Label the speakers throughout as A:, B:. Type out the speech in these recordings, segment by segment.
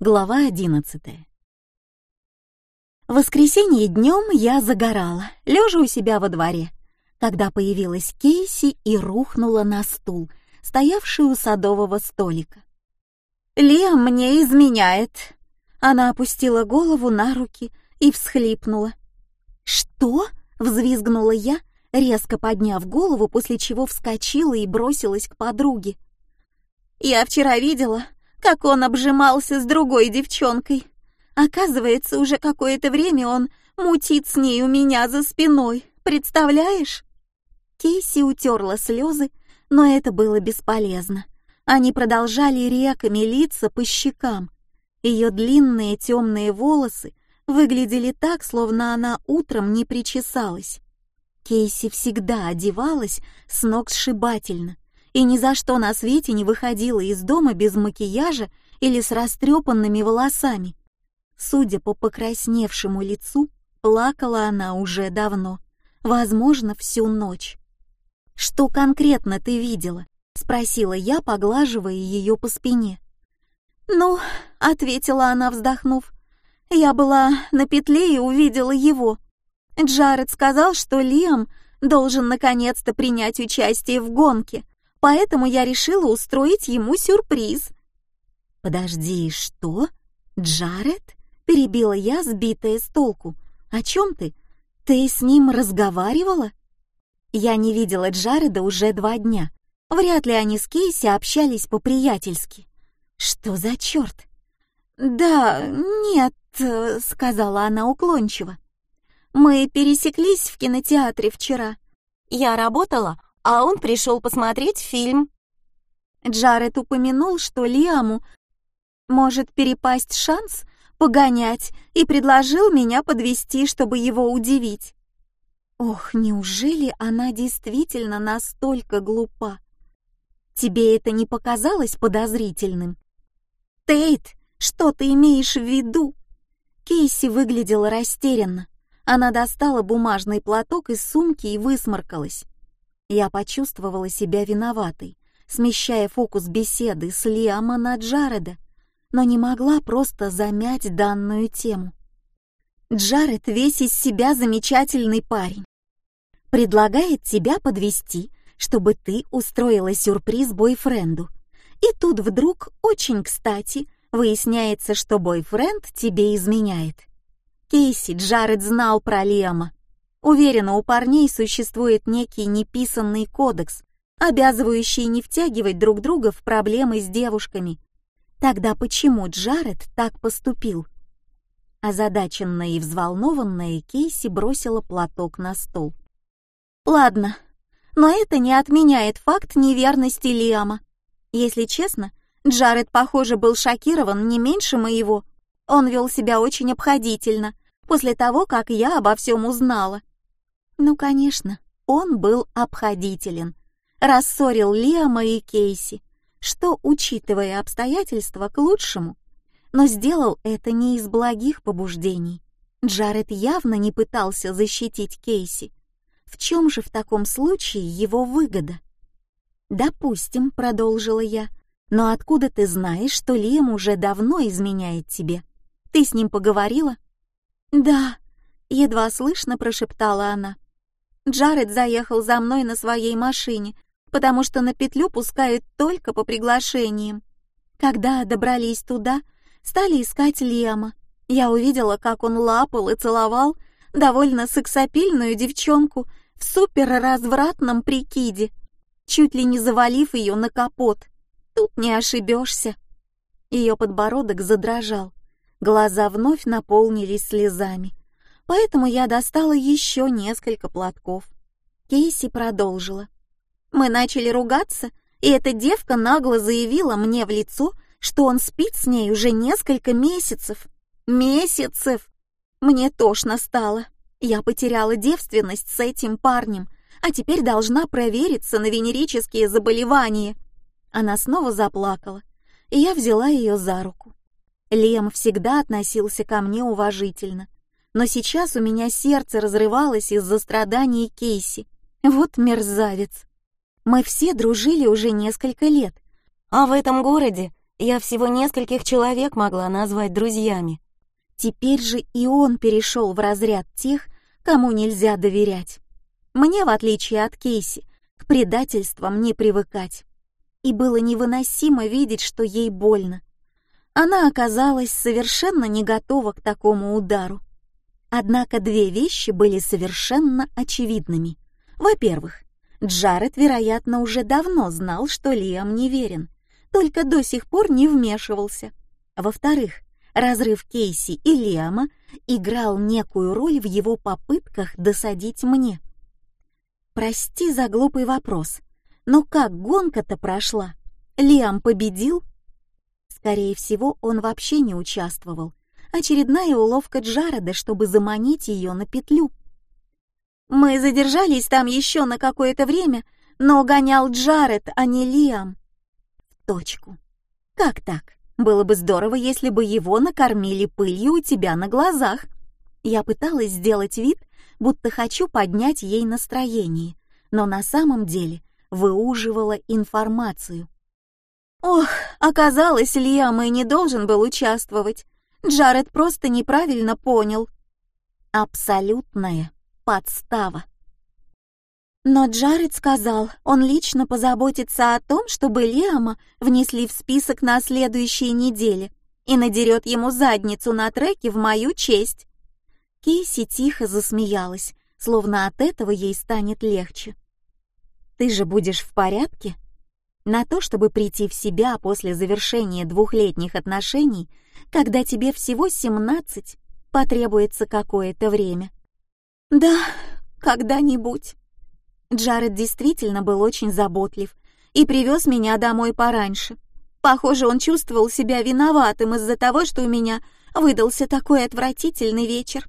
A: Глава одиннадцатая. В воскресенье днем я загорала, лежа у себя во дворе, когда появилась Кейси и рухнула на стул, стоявший у садового столика. «Лиам мне изменяет!» Она опустила голову на руки и всхлипнула. «Что?» — взвизгнула я, резко подняв голову, после чего вскочила и бросилась к подруге. «Я вчера видела, как он обжимался с другой девчонкой. Оказывается, уже какое-то время он мутит с ней у меня за спиной, представляешь? Кейси утерла слезы, но это было бесполезно. Они продолжали реками литься по щекам. Ее длинные темные волосы выглядели так, словно она утром не причесалась. Кейси всегда одевалась с ног сшибательно, и ни за что на свете не выходила из дома без макияжа или с растрепанными волосами. Судя по покрасневшему лицу, плакала она уже давно, возможно, всю ночь. «Что конкретно ты видела?» — спросила я, поглаживая ее по спине. «Ну», — ответила она, вздохнув, — «я была на петле и увидела его. Джаред сказал, что Лиам должен наконец-то принять участие в гонке, поэтому я решила устроить ему сюрприз». «Подожди, что? Джаред?» — перебила я, сбитая с толку. «О чем ты? Ты с ним разговаривала?» Я не видела Джареда уже два дня. Вряд ли они с Кейси общались по-приятельски. Что за черт? «Да, нет», — сказала она уклончиво. «Мы пересеклись в кинотеатре вчера. Я работала, а он пришел посмотреть фильм. Джаред упомянул, что Лиаму может перепасть шанс погонять и предложил меня подвести, чтобы его удивить. Ох, неужели она действительно настолько глупа? Тебе это не показалось подозрительным? Тейт, что ты имеешь в виду? Кейси выглядела растерянно. Она достала бумажный платок из сумки и высморкалась. Я почувствовала себя виноватой, смещая фокус беседы с Лиама на Джареда, но не могла просто замять данную тему. Джаред весь из себя замечательный парень. Предлагает тебя подвести, чтобы ты устроила сюрприз бойфренду. И тут вдруг, очень кстати, выясняется, что бойфренд тебе изменяет. Кейси Джаред знал про Лиама, Уверена, у парней существует некий неписанный кодекс, обязывающий не втягивать друг друга в проблемы с девушками. Тогда почему Джаред так поступил? Озадаченная и взволнованная Кейси бросила платок на стол. Ладно, но это не отменяет факт неверности Лиама. Если честно, Джаред, похоже, был шокирован не меньше моего. Он вел себя очень обходительно после того, как я обо всем узнала. Ну, конечно, он был обходителен, рассорил Лиама и Кейси, что, учитывая обстоятельства, к лучшему. Но сделал это не из благих побуждений. Джаред явно не пытался защитить Кейси. В чем же в таком случае его выгода? «Допустим», — продолжила я, — «но откуда ты знаешь, что Лиам уже давно изменяет тебе? Ты с ним поговорила?» «Да», — едва слышно прошептала она. Джаред заехал за мной на своей машине, потому что на петлю пускают только по приглашениям. Когда добрались туда, стали искать Лиама. Я увидела, как он лапал и целовал довольно сексапильную девчонку в суперразвратном прикиде, чуть ли не завалив ее на капот. Тут не ошибешься. Ее подбородок задрожал, глаза вновь наполнились слезами поэтому я достала еще несколько платков. Кейси продолжила. Мы начали ругаться, и эта девка нагло заявила мне в лицо, что он спит с ней уже несколько месяцев. Месяцев! Мне тошно стало. Я потеряла девственность с этим парнем, а теперь должна провериться на венерические заболевания. Она снова заплакала, и я взяла ее за руку. Лем всегда относился ко мне уважительно, но сейчас у меня сердце разрывалось из-за страданий Кейси. Вот мерзавец. Мы все дружили уже несколько лет, а в этом городе
B: Я всего нескольких человек могла назвать друзьями.
A: Теперь же и он перешел в разряд тех, кому нельзя доверять. Мне, в отличие от Кейси, к предательствам не привыкать. И было невыносимо видеть, что ей больно. Она оказалась совершенно не готова к такому удару. Однако две вещи были совершенно очевидными. Во-первых, Джаред, вероятно, уже давно знал, что Лиам неверен, только до сих пор не вмешивался. Во-вторых, разрыв Кейси и Лиама играл некую роль в его попытках досадить мне. Прости за глупый вопрос, но как гонка-то прошла? Лиам победил? Скорее всего, он вообще не участвовал. Очередная уловка Джареда, чтобы заманить ее на петлю. Мы задержались там еще на какое-то время, но гонял Джаред, а не Лиам. Точку. Как так? Было бы здорово, если бы его накормили пылью у тебя на глазах. Я пыталась сделать вид, будто хочу поднять ей настроение, но на самом деле выуживала информацию. Ох, оказалось, Лиам и не должен был участвовать. Джаред просто неправильно понял. Абсолютная подстава. Но Джаред сказал, он лично позаботится о том, чтобы Лиама внесли в список на следующей неделе и надерет ему задницу на треке в мою честь. Кейси тихо засмеялась, словно от этого ей станет легче. «Ты же будешь в порядке?» На то, чтобы прийти в себя после завершения двухлетних отношений, когда тебе всего семнадцать, потребуется какое-то время. Да, когда-нибудь. Джаред действительно был очень заботлив и привез меня домой пораньше. Похоже, он чувствовал себя виноватым из-за того, что у меня выдался такой отвратительный вечер.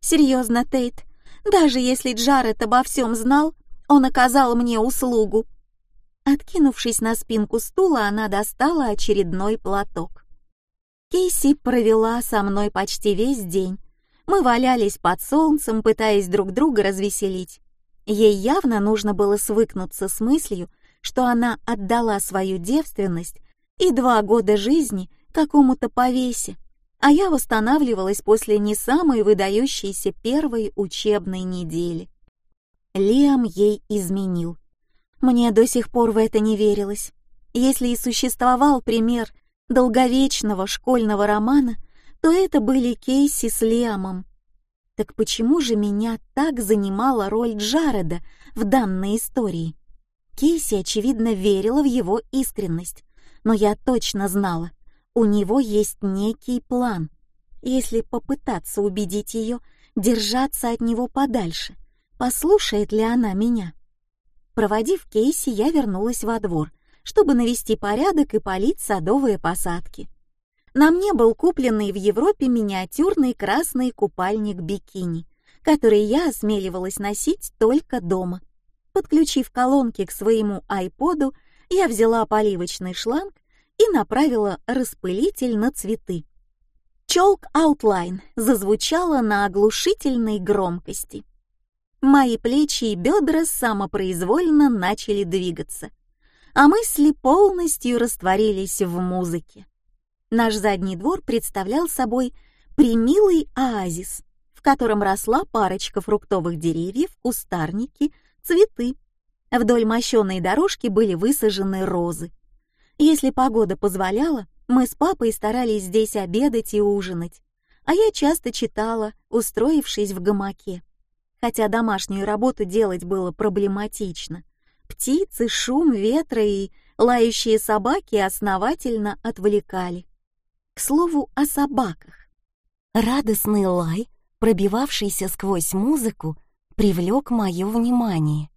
A: Серьезно, Тейт, даже если Джаред обо всем знал, он оказал мне услугу. Откинувшись на спинку стула, она достала очередной платок. Кейси провела со мной почти весь день, мы валялись под солнцем, пытаясь друг друга развеселить. Ей явно нужно было свыкнуться с мыслью, что она отдала свою девственность и два года жизни какому-то повесе, а я восстанавливалась после не самой выдающейся первой учебной недели. Лиам ей изменил. Мне до сих пор в это не верилось. Если и существовал пример долговечного школьного романа, то это были Кейси с Лиамом. Так почему же меня так занимала роль Джареда в данной истории? Кейси, очевидно, верила в его искренность, но я точно знала, у него есть некий план. Если попытаться убедить ее держаться от него подальше, послушает ли она меня? Проводив Кейси, я вернулась во двор, чтобы навести порядок и полить садовые посадки. На мне был купленный в Европе миниатюрный красный купальник-бикини, который я осмеливалась носить только дома. Подключив колонки к своему айподу, я взяла поливочный шланг и направила распылитель на цветы. Челк Outline зазвучала на оглушительной громкости. Мои плечи и бедра самопроизвольно начали двигаться, а мысли полностью растворились в музыке. Наш задний двор представлял собой примилый оазис, в котором росла парочка фруктовых деревьев, кустарники, цветы. Вдоль мощенной дорожки были высажены розы. Если погода позволяла, мы с папой старались здесь обедать и ужинать, а я часто читала, устроившись в гамаке. Хотя домашнюю работу делать было проблематично. Птицы, шум ветра и лающие собаки основательно отвлекали. К слову о собаках. Радостный лай, пробивавшийся сквозь музыку, привлек мое внимание.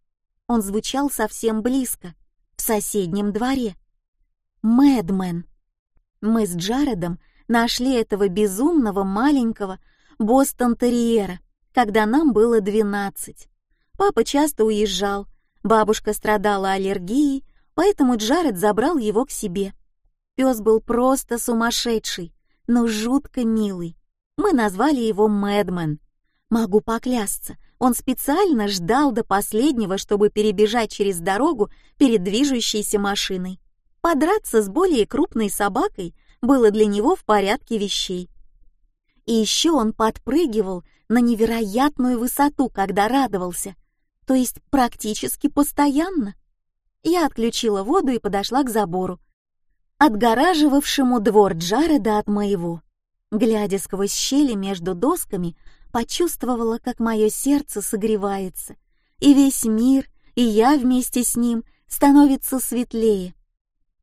A: Он звучал совсем близко, в соседнем дворе. Мэдмен. Мы с Джаредом нашли этого безумного маленького Бостон-терьера, когда нам было двенадцать. Папа часто уезжал, бабушка страдала аллергией, поэтому Джаред забрал его к себе. Пес был просто сумасшедший, но жутко милый. Мы назвали его Мэдмен. Могу поклясться, он специально ждал до последнего, чтобы перебежать через дорогу перед движущейся машиной. Подраться с более крупной собакой было для него в порядке вещей. И еще он подпрыгивал на невероятную высоту, когда радовался, то есть практически постоянно. Я отключила воду и подошла к забору, отгораживавшему двор Джареда от моего. Глядя сквозь щели между досками, почувствовала, как мое сердце согревается, и весь мир, и я вместе с ним становится светлее.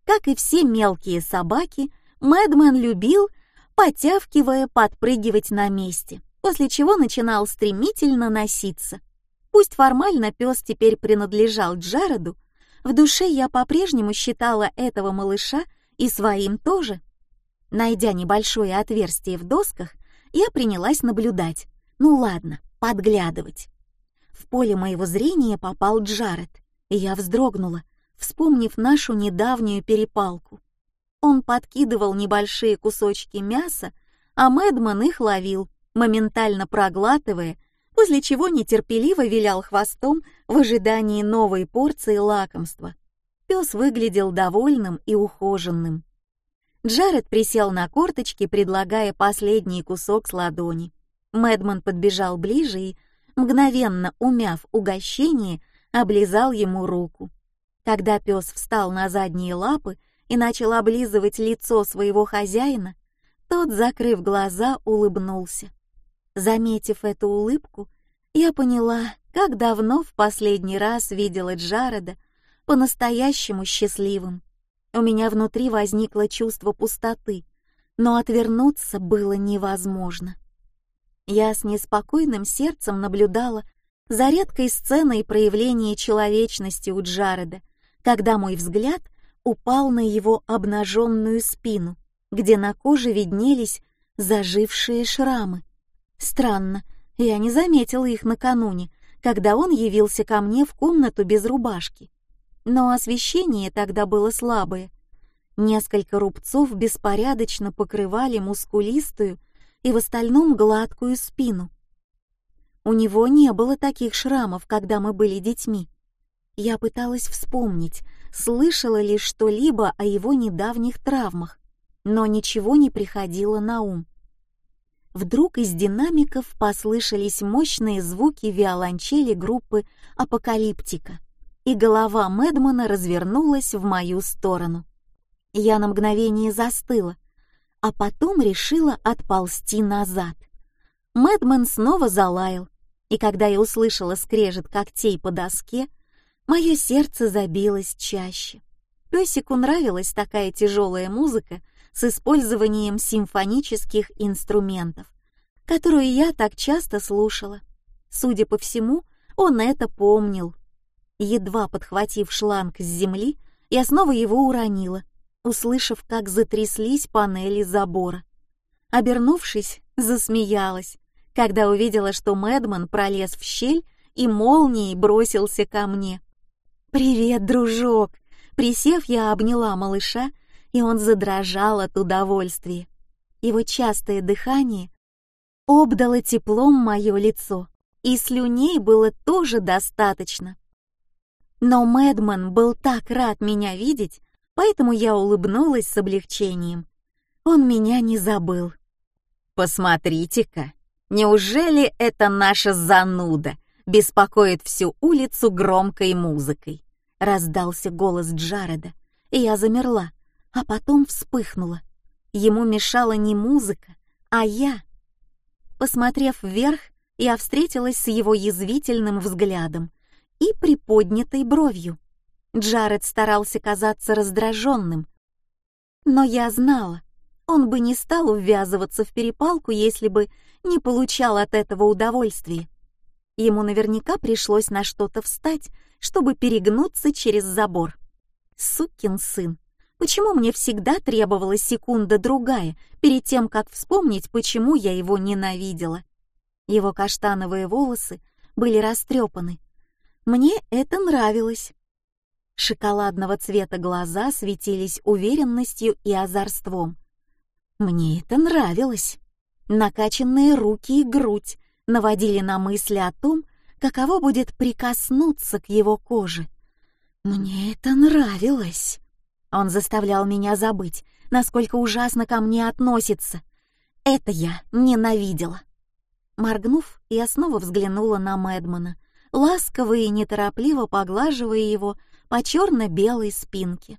A: Как и все мелкие собаки, Мэдмен любил, потявкивая, подпрыгивать на месте, после чего начинал стремительно носиться. Пусть формально пес теперь принадлежал Джареду, в душе я по-прежнему считала этого малыша и своим тоже. Найдя небольшое отверстие в досках, я принялась наблюдать. Ну ладно, подглядывать. В поле моего зрения попал Джаред, и я вздрогнула, вспомнив нашу недавнюю перепалку. Он подкидывал небольшие кусочки мяса, а Мэдман их ловил, моментально проглатывая, после чего нетерпеливо вилял хвостом в ожидании новой порции лакомства. Пес выглядел довольным и ухоженным. Джаред присел на корточки, предлагая последний кусок с ладони. Мэдман подбежал ближе и, мгновенно умяв угощение, облизал ему руку. Когда пес встал на задние лапы и начал облизывать лицо своего хозяина, тот, закрыв глаза, улыбнулся. Заметив эту улыбку, я поняла, как давно в последний раз видела Джареда по-настоящему счастливым. У меня внутри возникло чувство пустоты, но отвернуться было невозможно. Я с неспокойным сердцем наблюдала за редкой сценой проявления человечности у Джареда, когда мой взгляд упал на его обнаженную спину, где на коже виднелись зажившие шрамы. Странно, я не заметила их накануне, когда он явился ко мне в комнату без рубашки. Но освещение тогда было слабое. Несколько рубцов беспорядочно покрывали мускулистую и в остальном гладкую спину. У него не было таких шрамов, когда мы были детьми. Я пыталась вспомнить, слышала ли что-либо о его недавних травмах, но ничего не приходило на ум. Вдруг из динамиков послышались мощные звуки виолончели группы «Апокалиптика», и голова Медмана развернулась в мою сторону. Я на мгновение застыла, а потом решила отползти назад. Мэдмен снова залаял, и когда я услышала скрежет когтей по доске, мое сердце забилось чаще. Песику нравилась такая тяжелая музыка с использованием симфонических инструментов, которую я так часто слушала. Судя по всему, он это помнил. Едва подхватив шланг с земли, я снова его уронила — услышав, как затряслись панели забора. Обернувшись, засмеялась, когда увидела, что Мэдман пролез в щель и молнией бросился ко мне. «Привет, дружок!» Присев, я обняла малыша, и он задрожал от удовольствия. Его частое дыхание обдало теплом мое лицо, и слюней было тоже достаточно. Но Мэдман был так рад меня видеть, поэтому я улыбнулась с облегчением. Он меня не забыл. «Посмотрите-ка, неужели это наша зануда беспокоит всю улицу громкой музыкой?» Раздался голос Джареда, и я замерла, а потом вспыхнула. Ему мешала не музыка, а я. Посмотрев вверх, я встретилась с его язвительным взглядом и приподнятой бровью. Джаред старался казаться раздраженным. Но я знала, он бы не стал ввязываться в перепалку, если бы не получал от этого удовольствия. Ему наверняка пришлось на что-то встать, чтобы перегнуться через забор. Сукин сын, почему мне всегда требовалась секунда-другая перед тем, как вспомнить, почему я его ненавидела? Его каштановые волосы были растрепаны. Мне это нравилось. Шоколадного цвета глаза светились уверенностью и озорством. Мне это нравилось. Накачанные руки и грудь наводили на мысли о том, каково будет прикоснуться к его коже. Мне это нравилось. Он заставлял меня забыть, насколько ужасно ко мне относится. Это я ненавидела. Моргнув, я снова взглянула на Мэдмана, ласково и неторопливо поглаживая его по черно-белой спинке.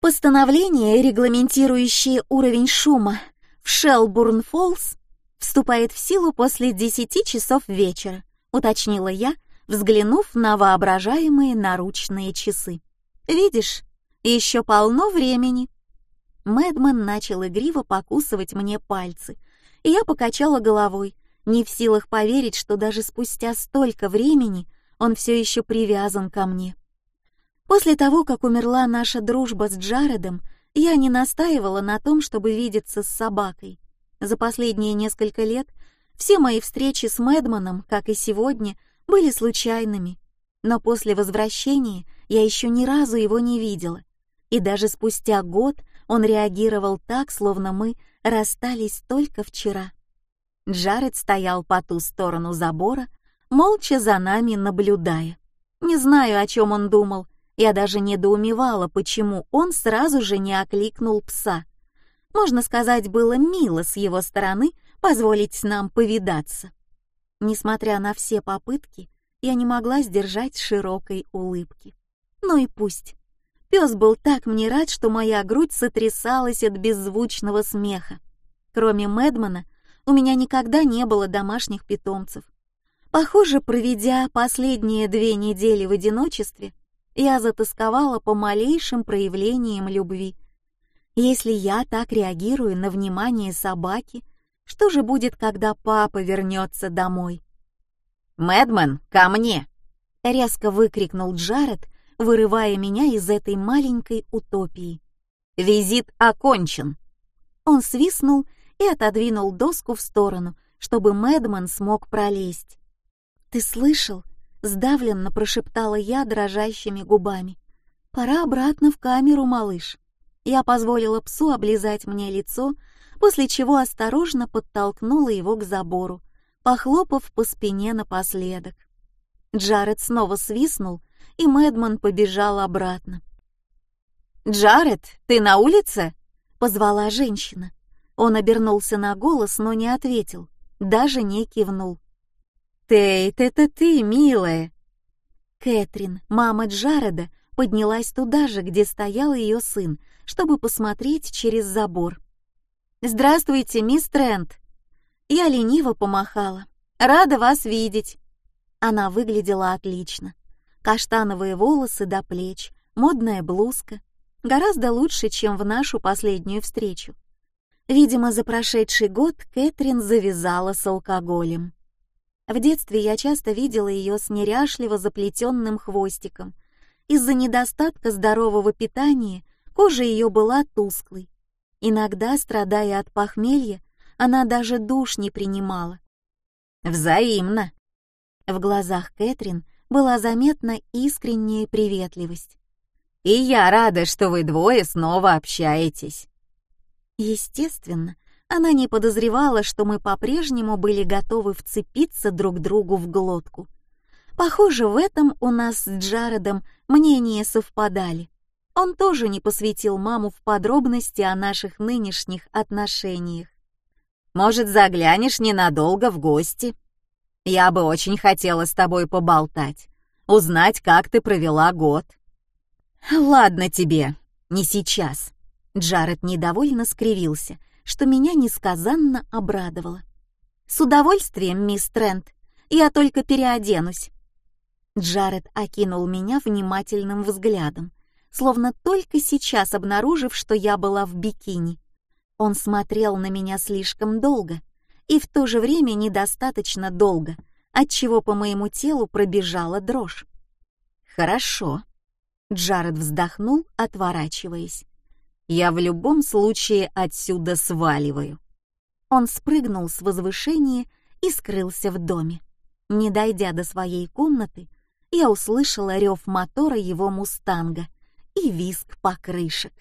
A: Постановление, регламентирующее уровень шума в Шелбурн-Фоллс, вступает в силу после десяти часов вечера, уточнила я, взглянув на воображаемые наручные часы. Видишь, еще полно времени. Мэдман начал игриво покусывать мне пальцы, и я покачала головой, не в силах поверить, что даже спустя столько времени он все еще привязан ко мне. После того, как умерла наша дружба с Джаредом, я не настаивала на том, чтобы видеться с собакой. За последние несколько лет все мои встречи с Мэдманом, как и сегодня, были случайными. Но после возвращения я еще ни разу его не видела. И даже спустя год он реагировал так, словно мы расстались только вчера. Джаред стоял по ту сторону забора, молча за нами наблюдая. Не знаю, о чем он думал, я даже недоумевала, почему он сразу же не окликнул пса. Можно сказать, было мило с его стороны позволить нам повидаться. Несмотря на все попытки, я не могла сдержать широкой улыбки. Ну и пусть. Пес был так мне рад, что моя грудь сотрясалась от беззвучного смеха. Кроме Медмана, у меня никогда не было домашних питомцев. Похоже, проведя последние две недели в одиночестве, я затасковала по малейшим проявлениям любви. Если я так реагирую на внимание собаки, что же будет, когда папа вернется домой?
B: «Мэдман, ко мне!»
A: — резко выкрикнул Джаред, вырывая меня из этой маленькой утопии.
B: «Визит окончен!»
A: Он свистнул и отодвинул доску в сторону, чтобы Мэдман смог пролезть. «Ты слышал?» Сдавленно прошептала я дрожащими губами. «Пора обратно в камеру, малыш». Я позволила псу облизать мне лицо, после чего осторожно подтолкнула его к забору, похлопав по спине напоследок. Джаред снова свистнул, и Мэдман побежал обратно.
B: «Джаред, ты на улице?»
A: — позвала женщина. Он обернулся на голос, но не ответил, даже не кивнул.
B: «Тейт, это ты, милая!»
A: Кэтрин, мама Джареда, поднялась туда же, где стоял ее сын, чтобы посмотреть через забор. «Здравствуйте, мисс Трент!» Я лениво помахала. «Рада вас видеть!» Она выглядела отлично. Каштановые волосы до плеч, модная блузка. Гораздо лучше, чем в нашу последнюю встречу. Видимо, за прошедший год Кэтрин завязала с алкоголем. В детстве я часто видела ее с неряшливо заплетенным хвостиком. Из-за недостатка здорового питания кожа ее была тусклой. Иногда, страдая от похмелья, она даже душ не принимала.
B: «Взаимно!»
A: В глазах Кэтрин была заметна искренняя приветливость.
B: «И я рада, что вы двое снова общаетесь».
A: Естественно, она не подозревала, что мы по-прежнему были готовы вцепиться друг другу в глотку. Похоже, в этом у нас с Джаредом мнения совпадали. Он тоже не посвятил маму в подробности о наших нынешних отношениях.
B: «Может, заглянешь ненадолго в гости? Я бы очень хотела с тобой поболтать, узнать, как ты провела год».
A: «Ладно тебе, не сейчас». Джаред недовольно скривился — что меня несказанно обрадовало. «С удовольствием, мисс Трент. Я только переоденусь». Джаред окинул меня внимательным взглядом, словно только сейчас обнаружив, что я была в бикини. Он смотрел на меня слишком долго и в то же время недостаточно долго, отчего по моему телу пробежала дрожь.
B: «Хорошо», — Джаред вздохнул, отворачиваясь. Я в любом случае отсюда сваливаю.
A: Он спрыгнул с возвышения и скрылся в доме. Не дойдя до своей комнаты, я услышала рев мотора его мустанга и визг покрышек.